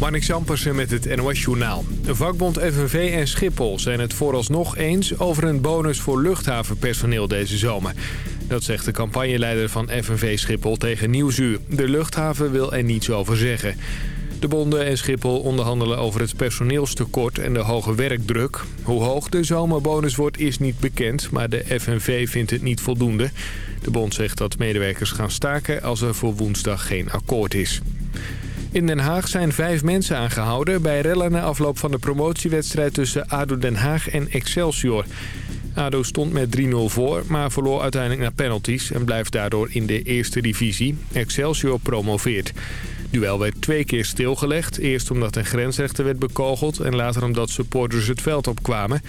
Marnik Sampersen met het NOS Journaal. Vakbond FNV en Schiphol zijn het vooralsnog eens over een bonus voor luchthavenpersoneel deze zomer. Dat zegt de campagneleider van FNV Schiphol tegen Nieuwsuur. De luchthaven wil er niets over zeggen. De bonden en Schiphol onderhandelen over het personeelstekort en de hoge werkdruk. Hoe hoog de zomerbonus wordt is niet bekend, maar de FNV vindt het niet voldoende. De bond zegt dat medewerkers gaan staken als er voor woensdag geen akkoord is. In Den Haag zijn vijf mensen aangehouden bij rellen na afloop van de promotiewedstrijd tussen ADO Den Haag en Excelsior. ADO stond met 3-0 voor, maar verloor uiteindelijk naar penalties en blijft daardoor in de eerste divisie. Excelsior promoveert. Duel werd twee keer stilgelegd. Eerst omdat een grensrechter werd bekogeld en later omdat supporters het veld opkwamen.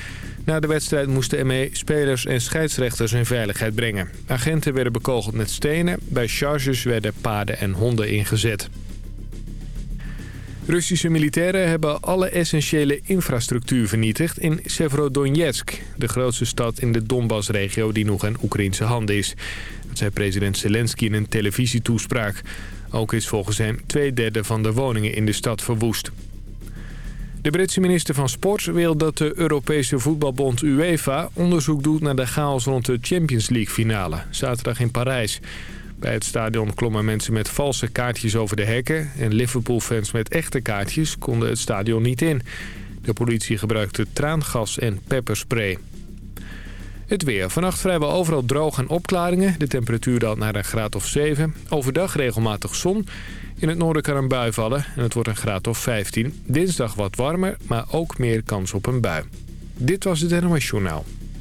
Na de wedstrijd moesten ME spelers en scheidsrechters in veiligheid brengen. Agenten werden bekogeld met stenen. Bij charges werden paarden en honden ingezet. Russische militairen hebben alle essentiële infrastructuur vernietigd in Severodonetsk, de grootste stad in de Donbass-regio die nog in Oekraïnse handen is. Dat zei president Zelensky in een televisietoespraak. Ook is volgens hem twee derde van de woningen in de stad verwoest. De Britse minister van Sport wil dat de Europese voetbalbond UEFA onderzoek doet naar de chaos rond de Champions League finale, zaterdag in Parijs. Bij het stadion klommen mensen met valse kaartjes over de hekken... en Liverpool-fans met echte kaartjes konden het stadion niet in. De politie gebruikte traangas en pepperspray. Het weer. Vannacht vrijwel overal droog en opklaringen. De temperatuur daalt naar een graad of 7. Overdag regelmatig zon. In het noorden kan een bui vallen en het wordt een graad of 15. Dinsdag wat warmer, maar ook meer kans op een bui. Dit was het NOS.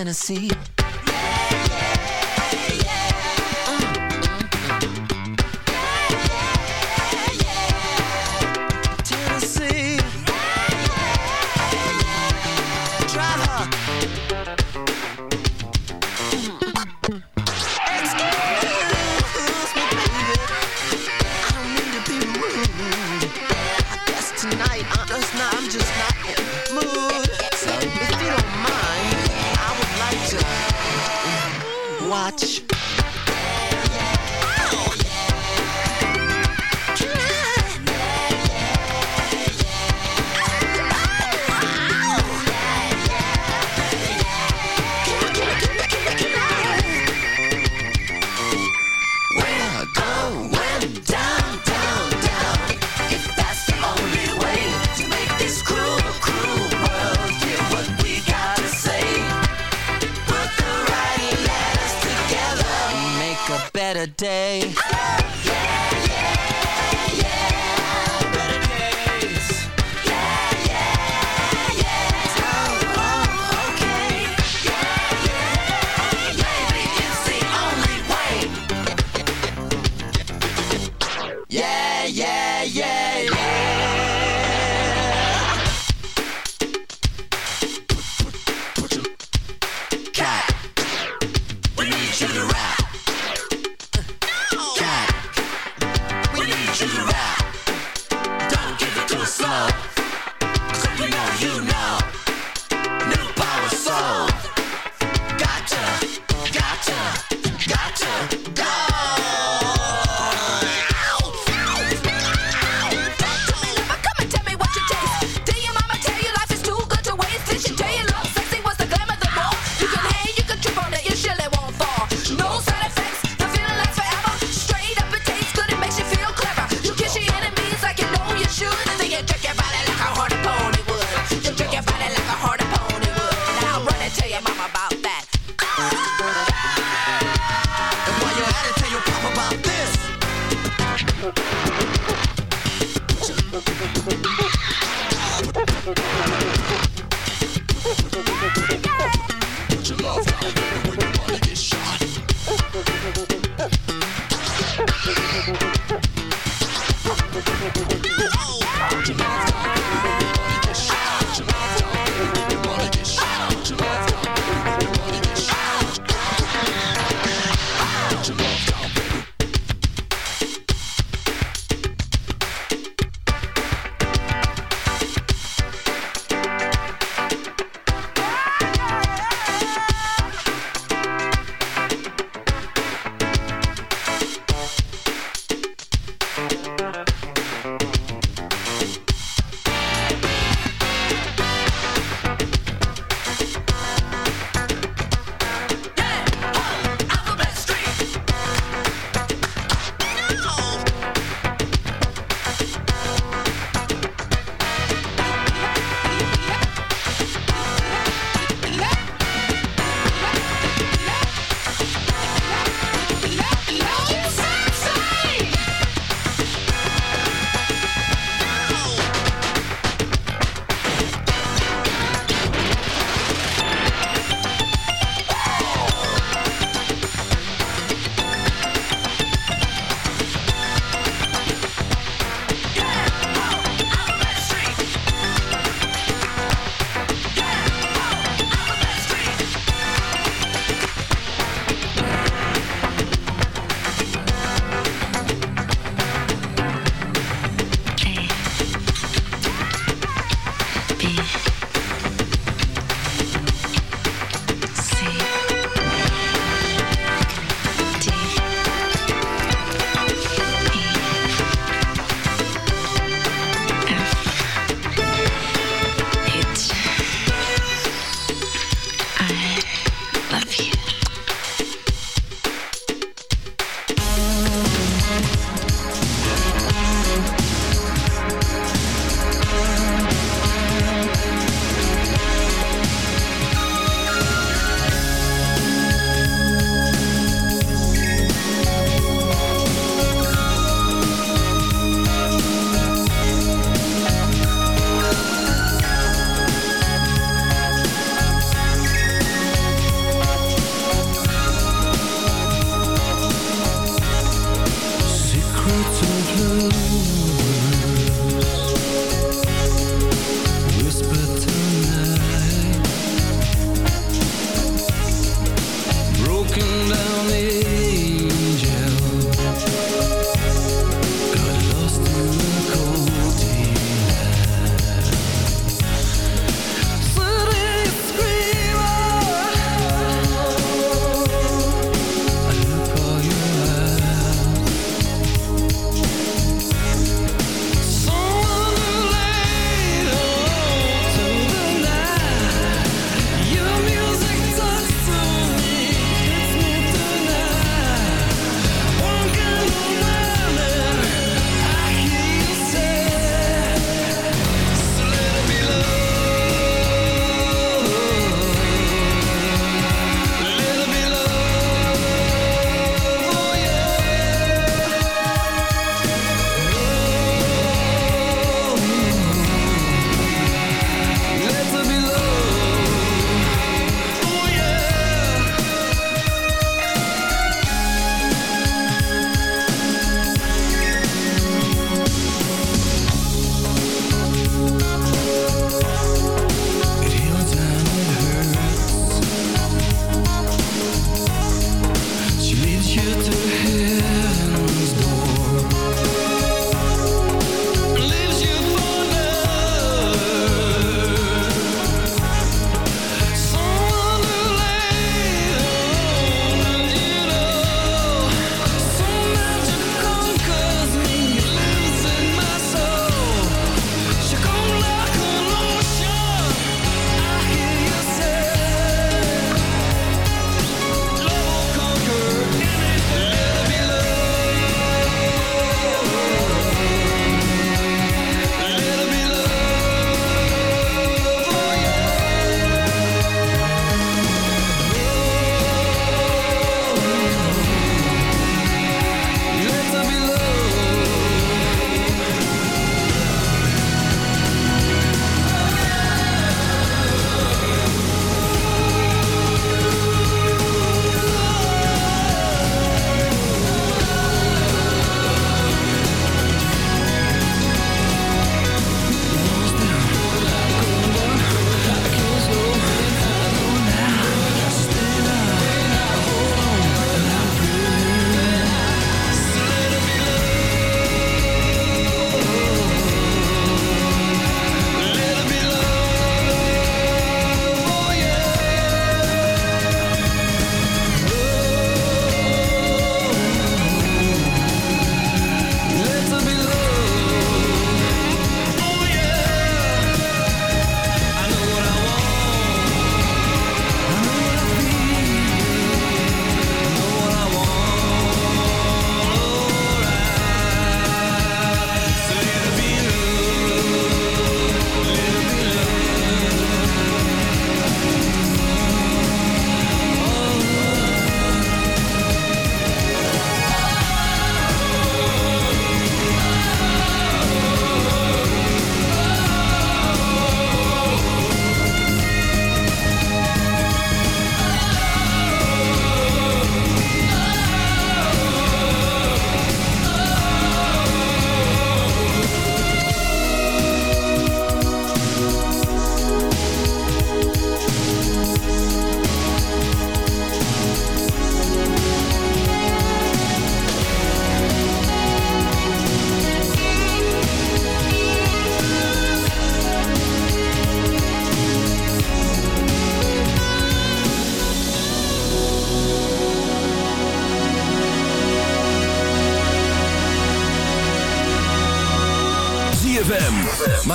Tennessee.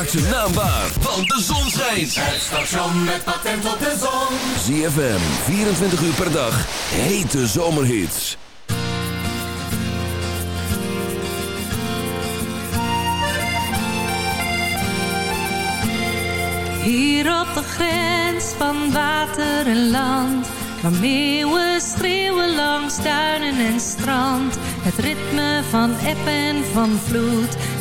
Maak ze naambaar, want de zon schijnt. Het station met patent op de zon. ZFM, 24 uur per dag. Hete zomerhits. Hier op de grens van water en land. Waar meeuwen schreeuwen langs duinen en strand. Het ritme van eb en van vloed.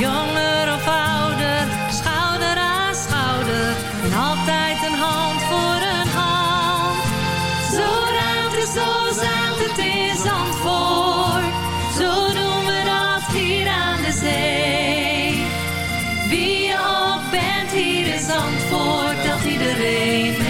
Jonger of ouder, schouder aan schouder, en altijd een hand voor een hand. Zo ruimt het, zo zaalt het in Zandvoort, zo doen we dat hier aan de zee. Wie je ook bent hier in Zandvoort, dat iedereen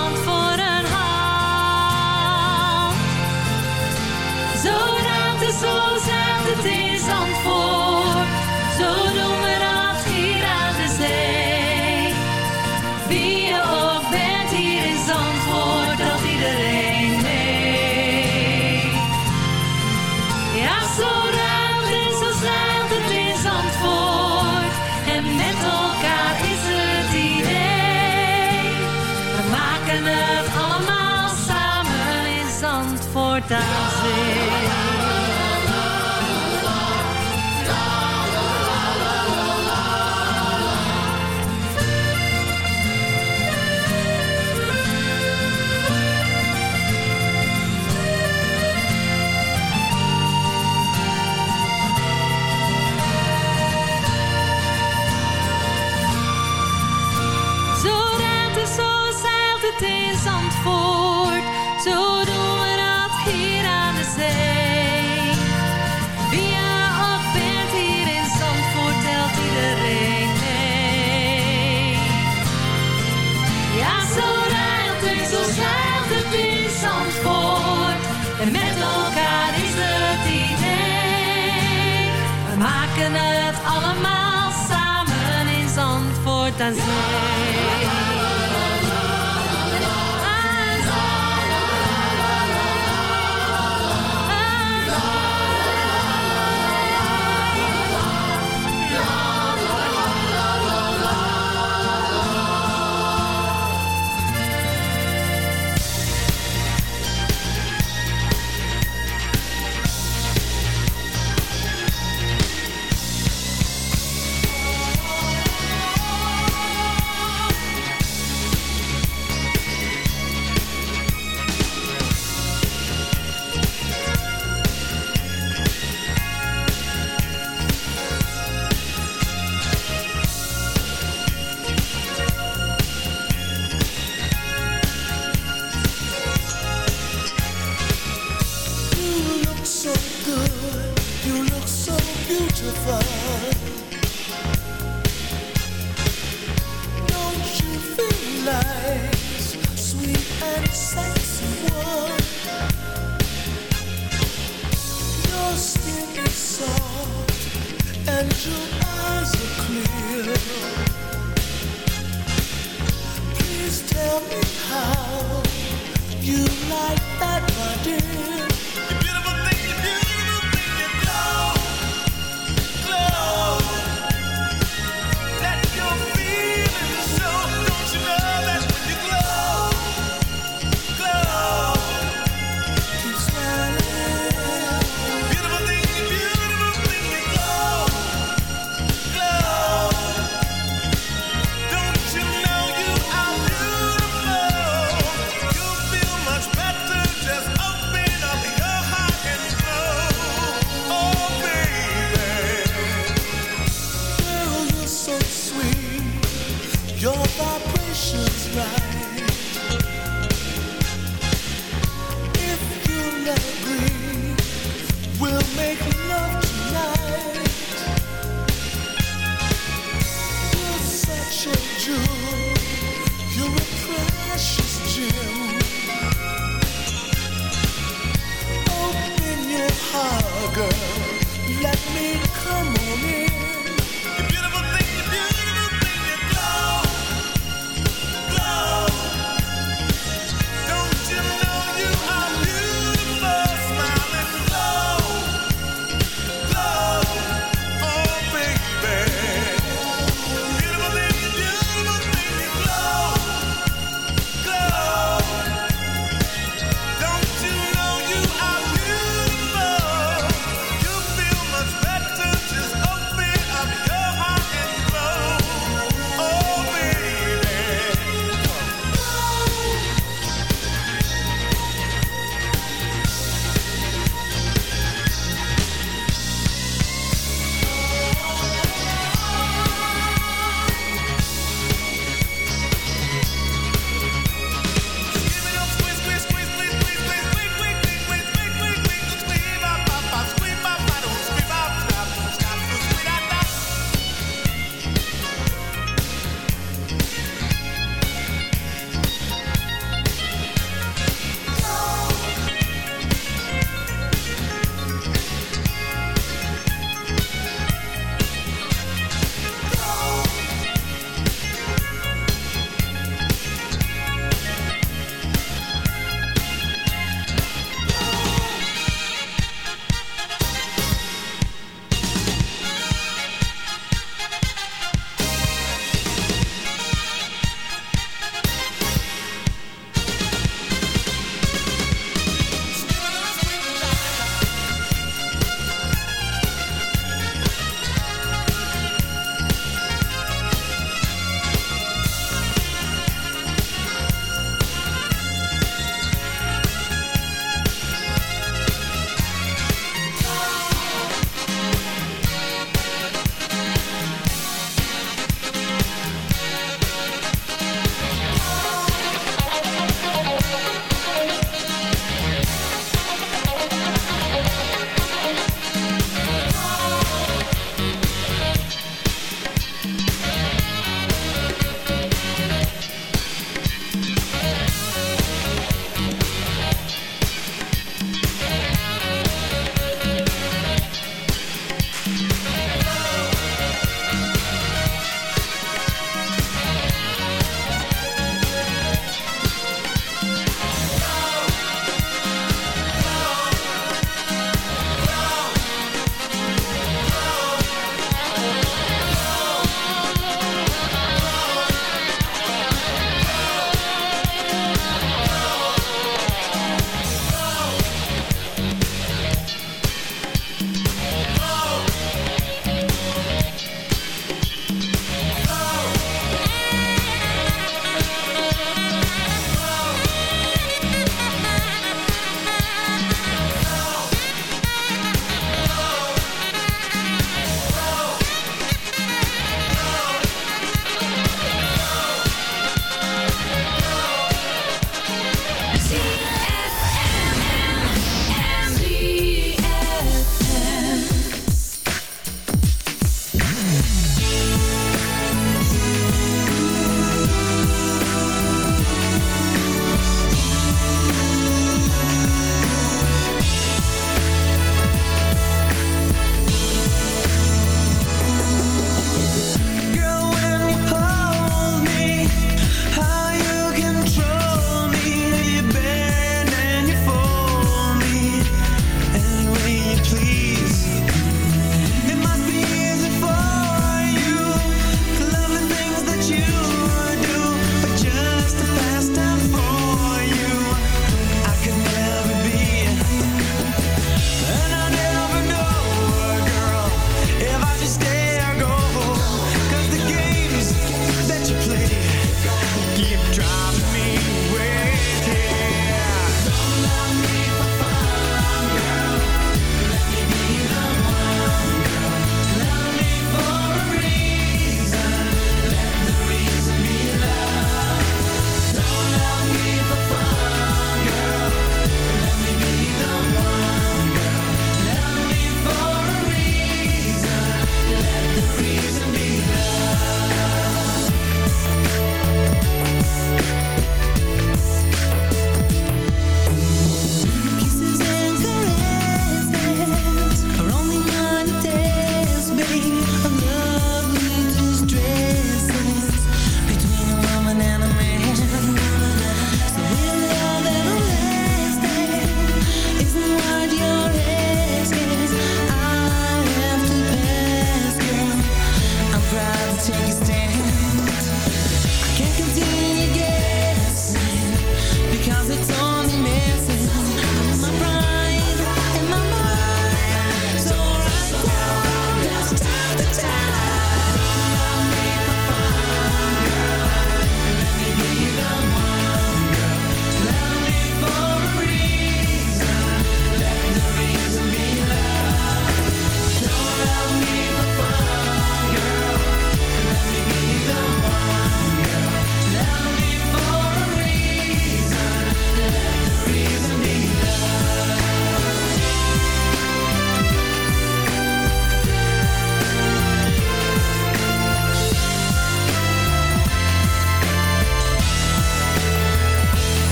Zandvoort girl.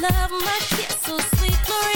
love, my kiss so sweet, Maria.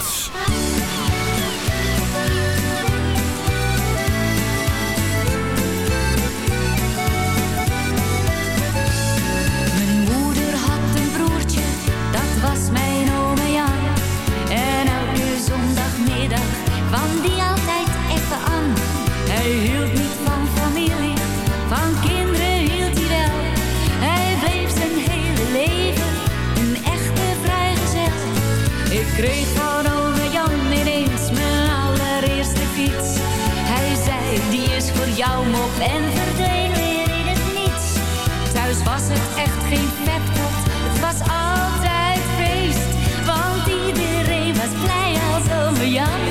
en verdween weer in het niets. Thuis was het echt geen peptot, het was altijd feest. Want iedereen was blij als over jou.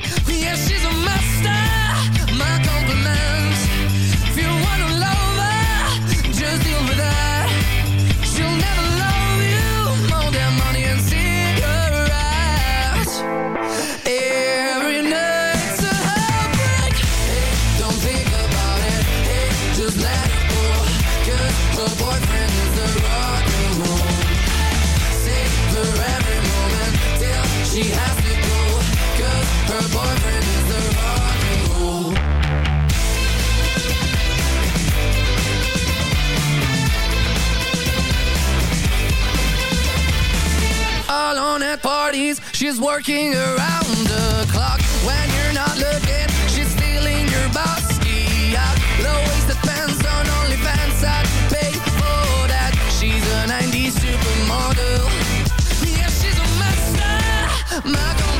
She's working around the clock when you're not looking. She's stealing your bossy out. Low waisted pants on OnlyFans. I'd pay for that. She's a 90s supermodel. Yeah, she's a master. My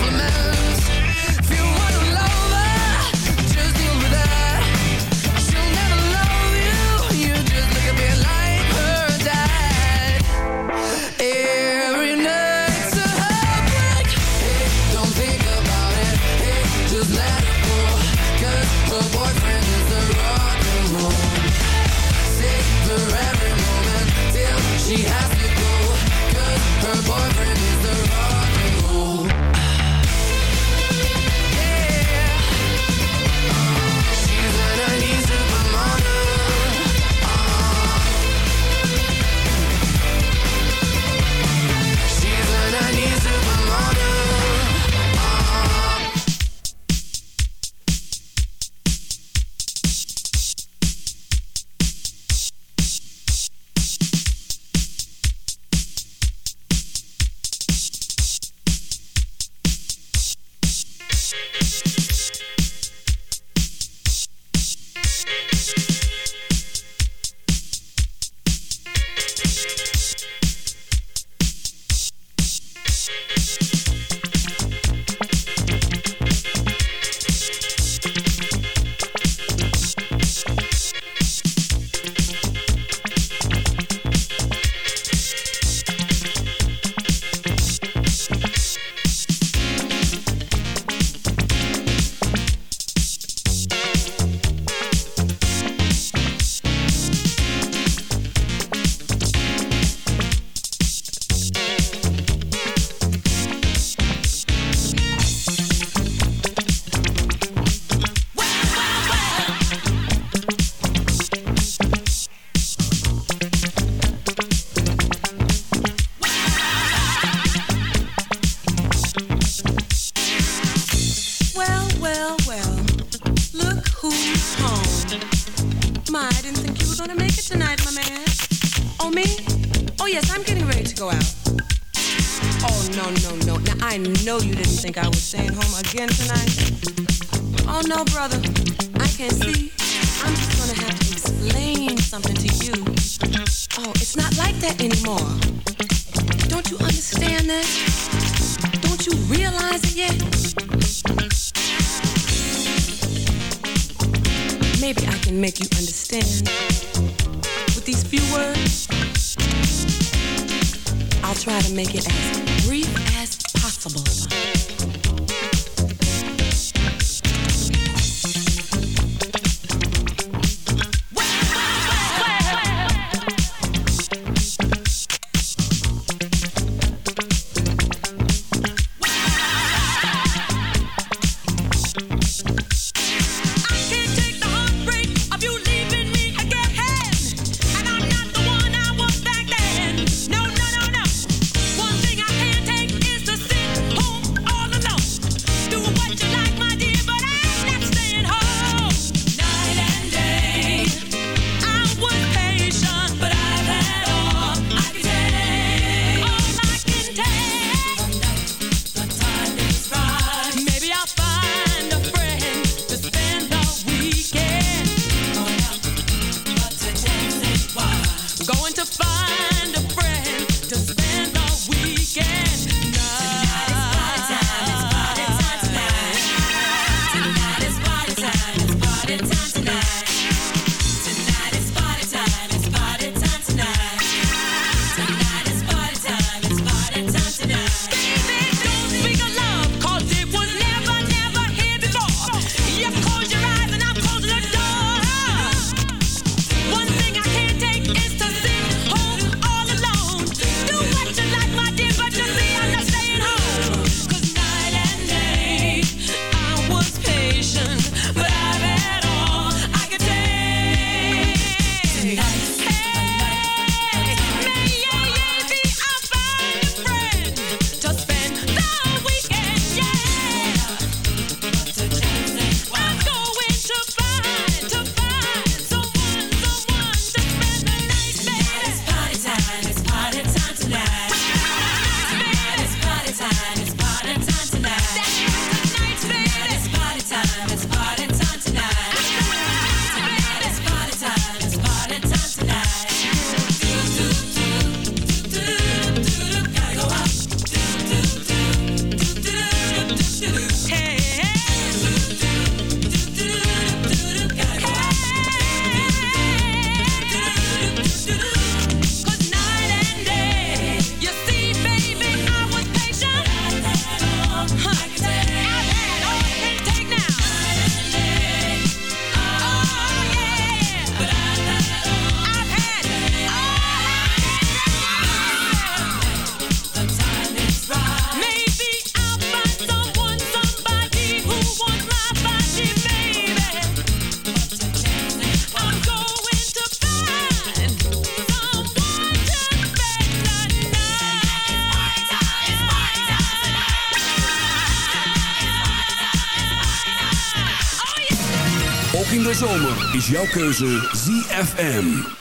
jouw keuze ZFM.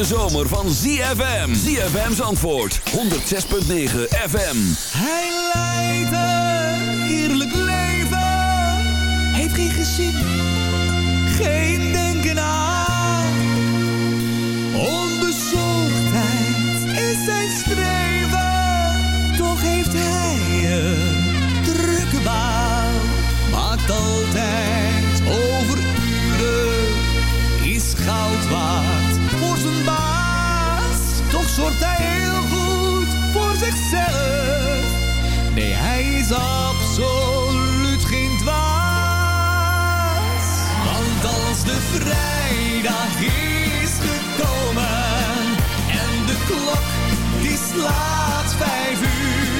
hete zomer van ZFM. ZFM antwoord. 106.9 FM. Hij leidt een heerlijk leven. Heeft geen gezin. Geen denken aan. zichzelf. Nee, hij is absoluut geen dwaas. Want als de vrijdag is gekomen en de klok die slaat vijf uur